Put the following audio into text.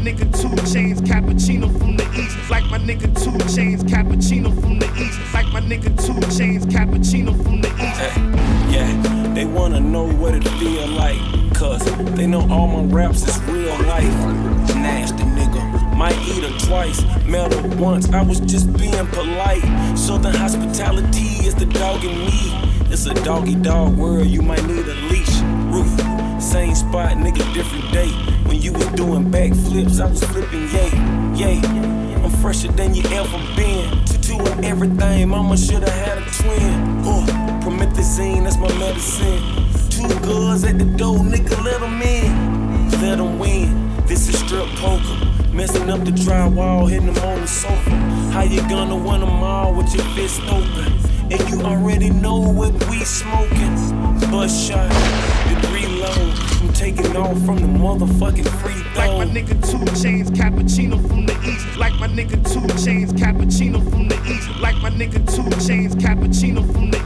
nigga 2 Chainz, cappuccino from the east. Like my nigga 2 Chainz, cappuccino from the east. Like my nigga 2 Chainz, cappuccino from the east. Yeah, they wanna know what it feel like. Cause they know all my raps is real life. Nasty nigga. Might eat her twice, met her once, I was just being polite. Southern hospitality is the dog in me. It's a doggy dog world, you might spot, nigga, different day. When you was doing backflips, I was flipping yay, yay. I'm fresher than you ever been. Two and everything, mama should've had a twin. Uh, promethazine, that's my medicine. Two girls at the door, nigga, let them in. Let them win. This is strip poker. Messing up the drywall, hitting them on the sofa. How you gonna win them all with your fist open? And you already know what we smoking. Bust shot. Off from the motherfucking free throw. Like my nigga 2 Chainz, cappuccino from the east. Like my nigga 2 Chainz, cappuccino from the east. Like my nigga 2 Chainz, cappuccino from the east. From the